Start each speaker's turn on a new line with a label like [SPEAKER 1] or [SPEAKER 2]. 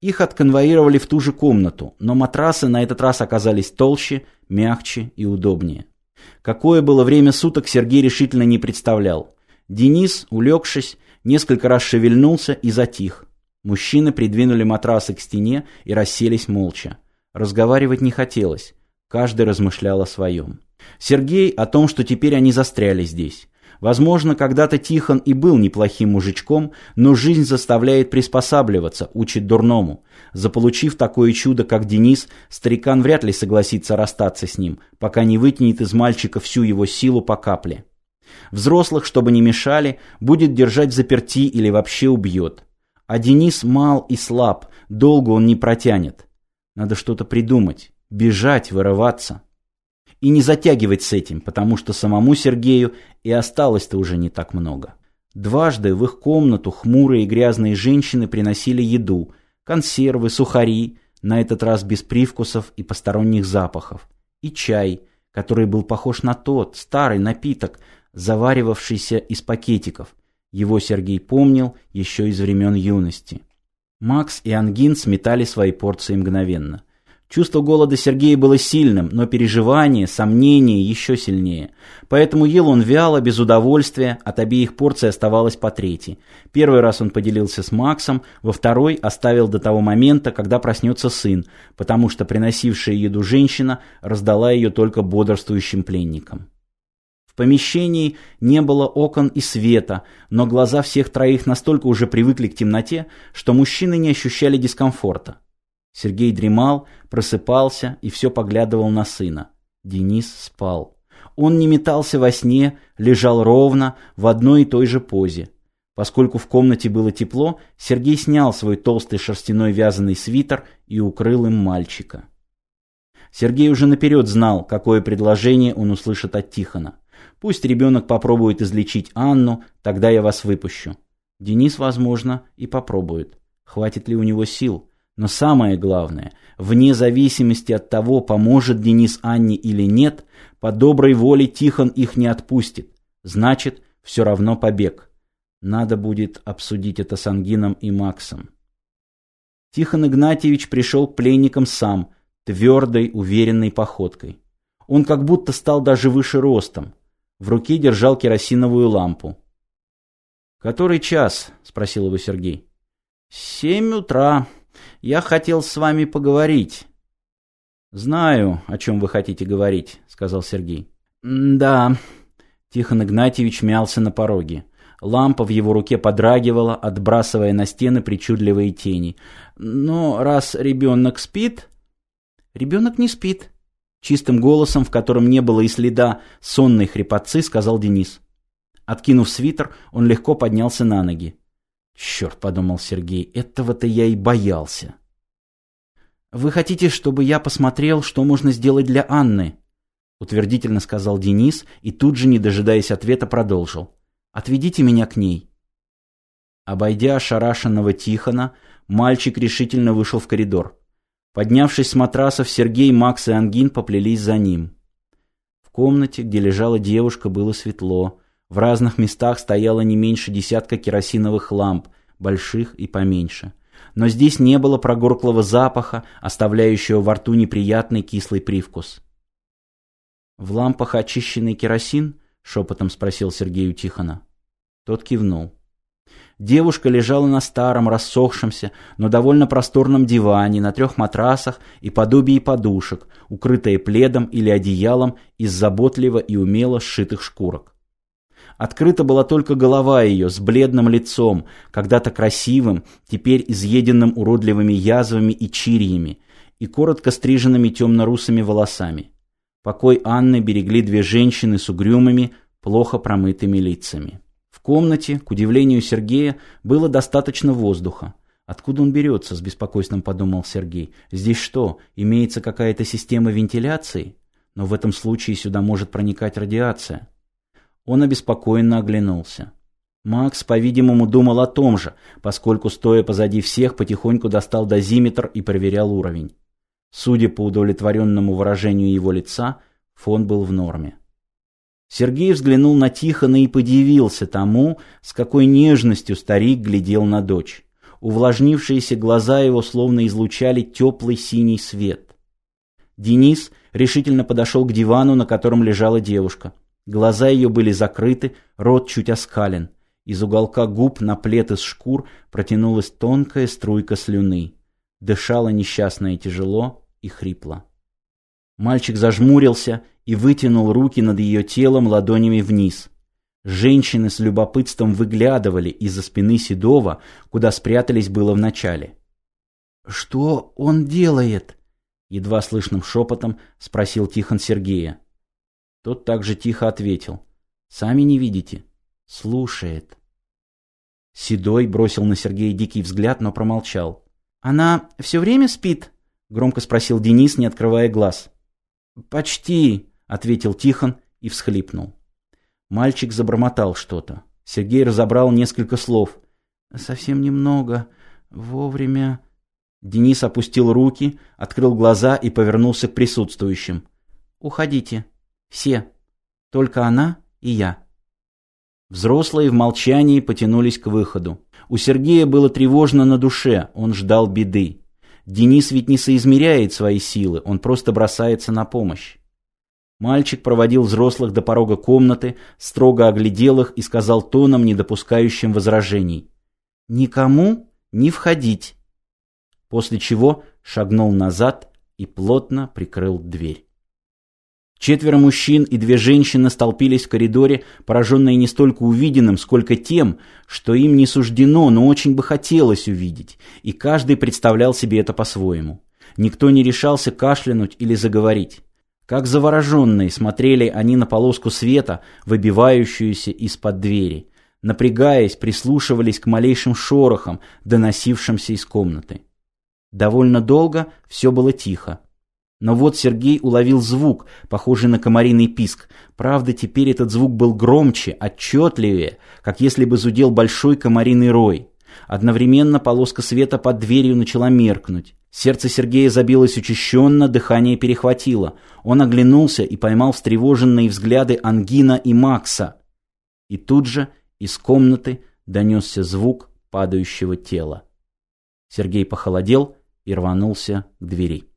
[SPEAKER 1] Их отконвоировали в ту же комнату, но матрасы на этот раз оказались толще, мягче и удобнее. Какое было время суток, Сергей решительно не представлял. Денис, улегшись, несколько раз шевельнулся и затих. Мужчины придвинули матрасы к стене и расселись молча. Разговаривать не хотелось. Каждый размышлял о своем. Сергей о том, что теперь они застряли здесь. Возможно, когда-то Тихон и был неплохим мужичком, но жизнь заставляет приспосабливаться, учит дурному. Заполучив такое чудо, как Денис, старикан вряд ли согласится расстаться с ним, пока не вытянет из мальчика всю его силу по капле. Взрослых, чтобы не мешали, будет держать в заперти или вообще убьет. А Денис мал и слаб, долго он не протянет. Надо что-то придумать, бежать, вырываться и не затягивать с этим, потому что самому Сергею и осталось-то уже не так много. Дважды в их комнату хмурые и грязные женщины приносили еду, консервы, сухари, на этот раз без привкусов и посторонних запахов, и чай, который был похож на тот, старый напиток, заваривавшийся из пакетиков. Его Сергей помнил еще из времен юности. Макс и Ангин сметали свои порции мгновенно. Чувство голода Сергея было сильным, но переживание, сомнение еще сильнее. Поэтому ел он вяло, без удовольствия, от обеих порций оставалось по трети. Первый раз он поделился с Максом, во второй оставил до того момента, когда проснется сын, потому что приносившая еду женщина раздала ее только бодрствующим пленникам. В помещении не было окон и света, но глаза всех троих настолько уже привыкли к темноте, что мужчины не ощущали дискомфорта. Сергей дремал, просыпался и все поглядывал на сына. Денис спал. Он не метался во сне, лежал ровно, в одной и той же позе. Поскольку в комнате было тепло, Сергей снял свой толстый шерстяной вязаный свитер и укрыл им мальчика. Сергей уже наперед знал, какое предложение он услышит от Тихона. Пусть ребенок попробует излечить Анну, тогда я вас выпущу. Денис, возможно, и попробует. Хватит ли у него сил? Но самое главное, вне зависимости от того, поможет Денис Анне или нет, по доброй воле Тихон их не отпустит. Значит, все равно побег. Надо будет обсудить это с Ангином и Максом. Тихон Игнатьевич пришел к пленникам сам, твердой, уверенной походкой. Он как будто стал даже выше ростом. В руке держал керосиновую лампу. «Который час?» — спросил его Сергей. «Семь утра», я хотел с вами поговорить». «Знаю, о чем вы хотите говорить», — сказал Сергей. «Да». Тихон Игнатьевич мялся на пороге. Лампа в его руке подрагивала, отбрасывая на стены причудливые тени. «Но раз ребенок спит...» «Ребенок не спит», — чистым голосом, в котором не было и следа сонной хрипотцы, сказал Денис. Откинув свитер, он легко поднялся на ноги. Черт, подумал Сергей, этого-то я и боялся. Вы хотите, чтобы я посмотрел, что можно сделать для Анны? Утвердительно сказал Денис и тут же, не дожидаясь ответа, продолжил. Отведите меня к ней. Обойдя ошарашенного Тихона, мальчик решительно вышел в коридор. Поднявшись с матрасов, Сергей, Макс и Ангин поплелись за ним. В комнате, где лежала девушка, было светло. В разных местах стояло не меньше десятка керосиновых ламп, больших и поменьше. Но здесь не было прогорклого запаха, оставляющего во рту неприятный кислый привкус. «В лампах очищенный керосин?» — шепотом спросил Сергей у Тихона. Тот кивнул. Девушка лежала на старом, рассохшемся, но довольно просторном диване, на трех матрасах и подобии подушек, укрытая пледом или одеялом из заботливо и умело сшитых шкурок. Открыта была только голова ее с бледным лицом, когда-то красивым, теперь изъеденным уродливыми язвами и чирьями, и коротко стриженными темно-русыми волосами. Покой Анны берегли две женщины с угрюмыми, плохо промытыми лицами. В комнате, к удивлению Сергея, было достаточно воздуха. Откуда он берется, с беспокойством подумал Сергей. Здесь что, имеется какая-то система вентиляции? Но в этом случае сюда может проникать радиация. Он обеспокоенно оглянулся. Макс, по-видимому, думал о том же, поскольку, стоя позади всех, потихоньку достал дозиметр и проверял уровень. Судя по удовлетворенному выражению его лица, фон был в норме. Сергей взглянул на Тихона и подивился тому, с какой нежностью старик глядел на дочь. увлажнившиеся глаза его словно излучали теплый синий свет. Денис решительно подошел к дивану, на котором лежала девушка. Глаза ее были закрыты, рот чуть оскален. Из уголка губ на плед из шкур протянулась тонкая струйка слюны. Дышала несчастная тяжело и хрипло. Мальчик зажмурился и вытянул руки над ее телом ладонями вниз. Женщины с любопытством выглядывали из-за спины Седова, куда спрятались было вначале. «Что он делает?» Едва слышным шепотом спросил Тихон Сергея. Тот также тихо ответил. «Сами не видите. Слушает». Седой бросил на Сергея дикий взгляд, но промолчал. «Она все время спит?» — громко спросил Денис, не открывая глаз. «Почти», — ответил Тихон и всхлипнул. Мальчик забормотал что-то. Сергей разобрал несколько слов. «Совсем немного. Вовремя...» Денис опустил руки, открыл глаза и повернулся к присутствующим. «Уходите. Все. Только она и я». Взрослые в молчании потянулись к выходу. У Сергея было тревожно на душе, он ждал беды. Денис ведь не соизмеряет свои силы, он просто бросается на помощь. Мальчик проводил взрослых до порога комнаты, строго оглядел их и сказал тоном, не допускающим возражений. «Никому не входить!» После чего шагнул назад и плотно прикрыл дверь. Четверо мужчин и две женщины столпились в коридоре, пораженные не столько увиденным, сколько тем, что им не суждено, но очень бы хотелось увидеть, и каждый представлял себе это по-своему. Никто не решался кашлянуть или заговорить. Как завороженные смотрели они на полоску света, выбивающуюся из-под двери. Напрягаясь, прислушивались к малейшим шорохам, доносившимся из комнаты. Довольно долго все было тихо. Но вот Сергей уловил звук, похожий на комариный писк. Правда, теперь этот звук был громче, отчетливее, как если бы зудел большой комариный рой. Одновременно полоска света под дверью начала меркнуть. Сердце Сергея забилось учащенно, дыхание перехватило. Он оглянулся и поймал встревоженные взгляды Ангина и Макса. И тут же из комнаты донесся звук падающего тела. Сергей похолодел и рванулся к двери.